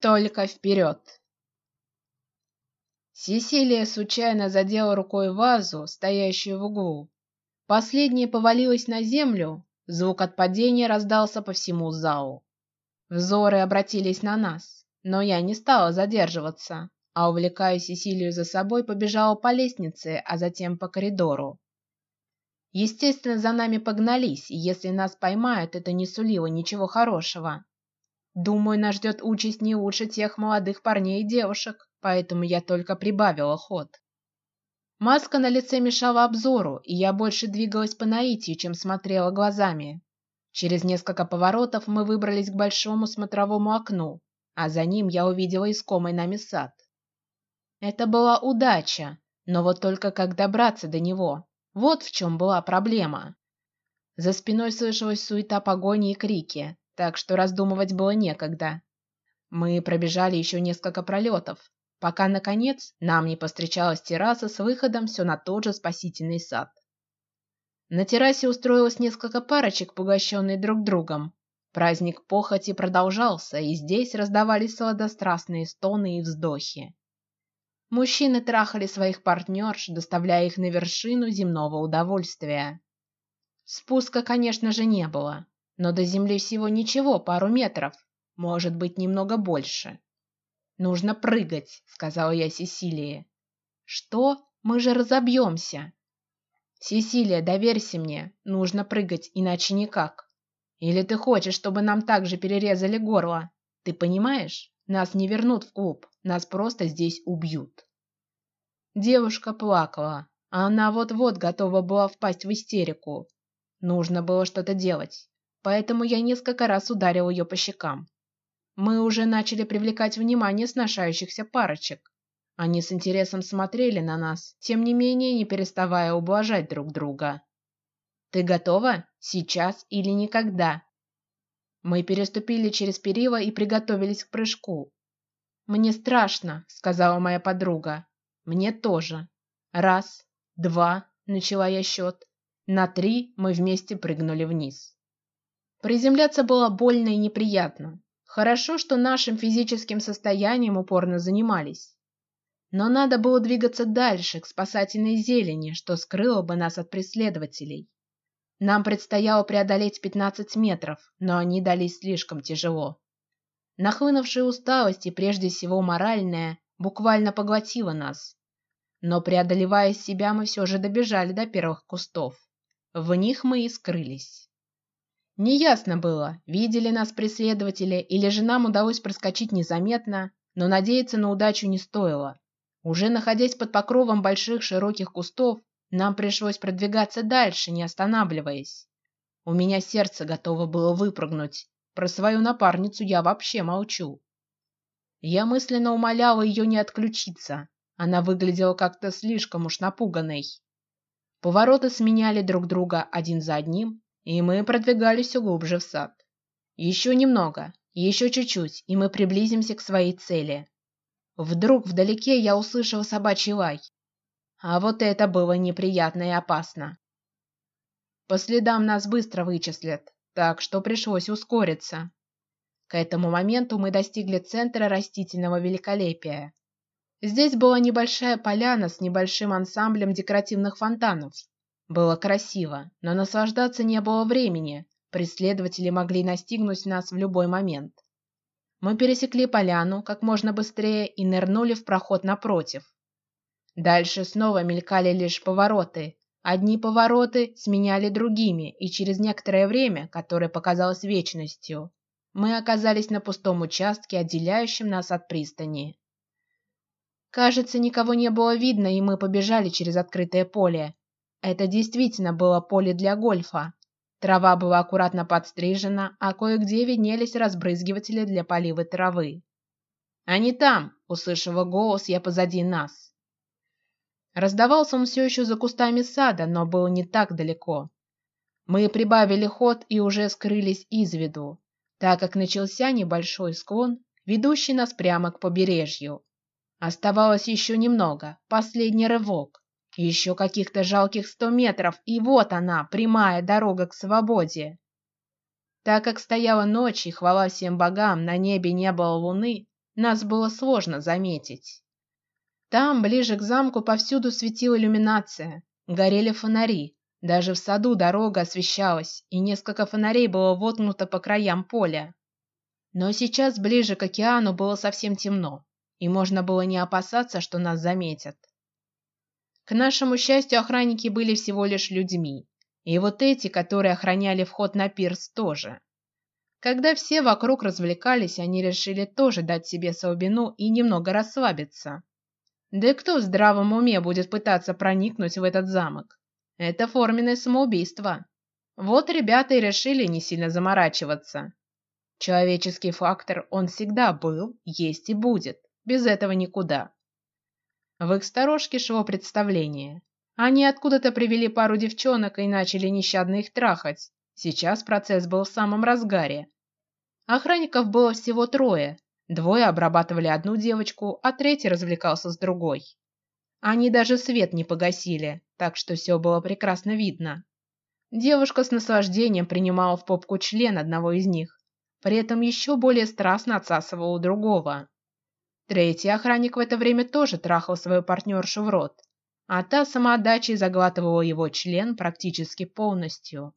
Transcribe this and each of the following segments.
Только вперед! Сесилия случайно задела рукой вазу, стоящую в углу. Последняя повалилась на землю. Звук от падения раздался по всему залу. Взоры обратились на нас, но я не стала задерживаться, а увлекая Сесилию за собой, побежала по лестнице, а затем по коридору. Естественно, за нами погнались, и если нас поймают, это не сулило ничего хорошего. Думаю, нас ждет участь не лучше тех молодых парней и девушек, поэтому я только прибавила ход. Маска на лице мешала обзору, и я больше двигалась по наитию, чем смотрела глазами. Через несколько поворотов мы выбрались к большому смотровому окну, а за ним я увидела искомый нами сад. Это была удача, но вот только как добраться до него, вот в чем была проблема. За спиной слышалась суета погони и крики, так что раздумывать было некогда. Мы пробежали еще несколько пролетов, пока наконец нам не постречалась терраса с выходом все на тот же спасительный сад. На террасе устроилось несколько парочек, поглощенные друг другом. Праздник похоти продолжался, и здесь раздавались сладострастные стоны и вздохи. Мужчины трахали своих партнерш, доставляя их на вершину земного удовольствия. Спуска, конечно же, не было но до земли всего ничего, пару метров, может быть немного больше. Нужно прыгать, сказала я Сесилии. Что? Мы же разобьемся. Сесилия, доверься мне, нужно прыгать, иначе никак. Или ты хочешь, чтобы нам также перерезали горло? Ты понимаешь? Нас не вернут в клуб, нас просто здесь убьют. Девушка плакала, а она вот-вот готова была впасть в истерику. Нужно было что-то делать поэтому я несколько раз ударил ее по щекам. Мы уже начали привлекать внимание сношающихся парочек. Они с интересом смотрели на нас, тем не менее не переставая ублажать друг друга. Ты готова? Сейчас или никогда? Мы переступили через перила и приготовились к прыжку. Мне страшно, сказала моя подруга. Мне тоже. Раз, два, начала я счет. На три мы вместе прыгнули вниз. Приземляться было больно и неприятно. Хорошо, что нашим физическим состоянием упорно занимались. Но надо было двигаться дальше к спасательной зелени, что скрыло бы нас от преследователей. Нам предстояло преодолеть 15 метров, но они дались слишком тяжело. Нахлынувшая усталость и прежде всего моральная буквально поглотила нас. Но преодолевая себя, мы все же добежали до первых кустов. В них мы и скрылись. Неясно было, видели нас преследователи или же нам удалось проскочить незаметно, но надеяться на удачу не стоило. Уже находясь под покровом больших широких кустов, нам пришлось продвигаться дальше, не останавливаясь. У меня сердце готово было выпрыгнуть. Про свою напарницу я вообще молчу. Я мысленно умоляла ее не отключиться. Она выглядела как-то слишком уж напуганной. Повороты сменяли друг друга один за одним, и мы продвигались все глубже в сад. Еще немного, еще чуть-чуть, и мы приблизимся к своей цели. Вдруг вдалеке я услышал собачий лай, а вот это было неприятно и опасно. По следам нас быстро вычислят, так что пришлось ускориться. К этому моменту мы достигли центра растительного великолепия. Здесь была небольшая поляна с небольшим ансамблем декоративных фонтанов, было красиво, но наслаждаться не было времени. Преследователи могли настигнуть нас в любой момент. Мы пересекли поляну как можно быстрее и нырнули в проход напротив. Дальше снова мелькали лишь повороты. Одни повороты сменяли другими, и через некоторое время, которое показалось вечностью, мы оказались на пустом участке, отделяющем нас от пристани. Кажется, никого не было видно, и мы побежали через открытое поле, это действительно было поле для гольфа. Трава была аккуратно подстрижена, а кое-где виднелись разбрызгиватели для полива травы. Они там, услышала голос я позади нас. Раздавался он все еще за кустами сада, но был не так далеко. Мы прибавили ход и уже скрылись из виду, так как начался небольшой склон, ведущий нас прямо к побережью. Оставалось еще немного, последний рывок. Еще каких-то жалких сто метров, и вот она, прямая дорога к свободе. Так как стояла ночь и хвала всем богам, на небе не было луны, нас было сложно заметить. Там, ближе к замку, повсюду светила иллюминация, горели фонари, даже в саду дорога освещалась, и несколько фонарей было воткнуто по краям поля. Но сейчас ближе к океану было совсем темно, и можно было не опасаться, что нас заметят. К нашему счастью, охранники были всего лишь людьми, и вот эти, которые охраняли вход на пирс, тоже. Когда все вокруг развлекались, они решили тоже дать себе слабину и немного расслабиться. Да и кто в здравом уме будет пытаться проникнуть в этот замок? Это форменное самоубийство. Вот ребята и решили не сильно заморачиваться. Человеческий фактор он всегда был, есть и будет. Без этого никуда. В их сторожке шло представление. Они откуда-то привели пару девчонок и начали нещадно их трахать. Сейчас процесс был в самом разгаре. Охранников было всего трое. Двое обрабатывали одну девочку, а третий развлекался с другой. Они даже свет не погасили, так что все было прекрасно видно. Девушка с наслаждением принимала в попку член одного из них, при этом еще более страстно отсасывала у другого. Третий охранник в это время тоже трахал свою партнершу в рот, а та самоотдачей заглатывала его член практически полностью.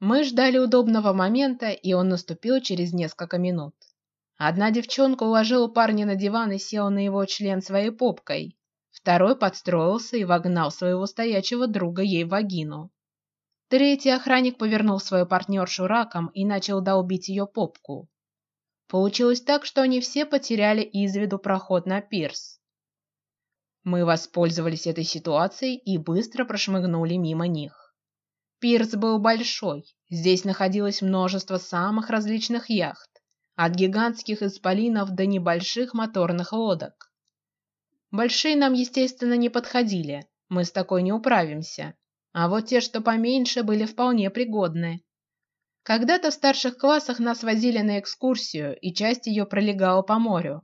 Мы ждали удобного момента, и он наступил через несколько минут. Одна девчонка уложила парня на диван и села на его член своей попкой. Второй подстроился и вогнал своего стоячего друга ей в вагину. Третий охранник повернул свою партнершу раком и начал долбить ее попку. Получилось так, что они все потеряли из виду проход на пирс. Мы воспользовались этой ситуацией и быстро прошмыгнули мимо них. Пирс был большой, здесь находилось множество самых различных яхт, от гигантских исполинов до небольших моторных лодок. Большие нам, естественно, не подходили, мы с такой не управимся, а вот те, что поменьше, были вполне пригодны. Когда-то в старших классах нас возили на экскурсию, и часть ее пролегала по морю.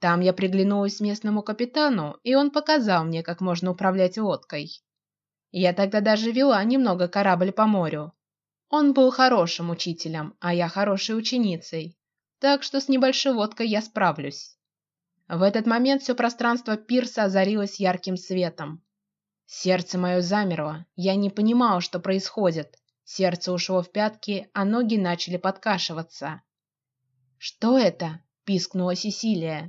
Там я приглянулась местному капитану, и он показал мне, как можно управлять лодкой. Я тогда даже вела немного корабль по морю. Он был хорошим учителем, а я хорошей ученицей, так что с небольшой лодкой я справлюсь. В этот момент все пространство пирса озарилось ярким светом. Сердце мое замерло, я не понимала, что происходит. Сердце ушло в пятки, а ноги начали подкашиваться. Что это? пискнула Сесилия.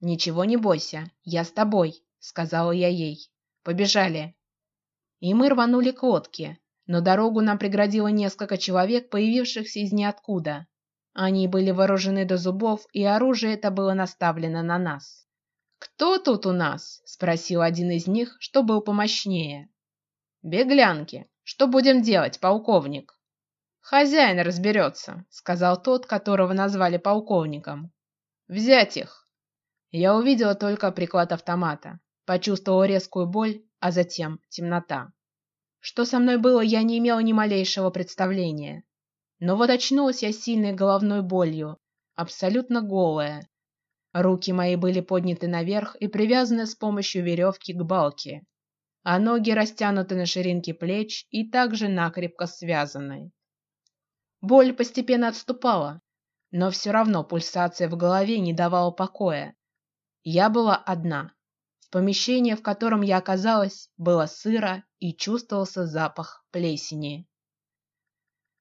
Ничего не бойся, я с тобой, сказала я ей. Побежали. И мы рванули к лодке, но дорогу нам преградило несколько человек, появившихся из ниоткуда. Они были вооружены до зубов, и оружие это было наставлено на нас. Кто тут у нас? спросил один из них, что был помощнее. Беглянки, что будем делать, полковник? Хозяин разберется, сказал тот, которого назвали полковником. Взять их. Я увидела только приклад автомата, почувствовала резкую боль, а затем темнота. Что со мной было, я не имела ни малейшего представления. Но вот очнулась я сильной головной болью, абсолютно голая. Руки мои были подняты наверх и привязаны с помощью веревки к балке а ноги растянуты на ширинке плеч и также накрепко связаны. Боль постепенно отступала, но все равно пульсация в голове не давала покоя. Я была одна. В помещении, в котором я оказалась, было сыро и чувствовался запах плесени.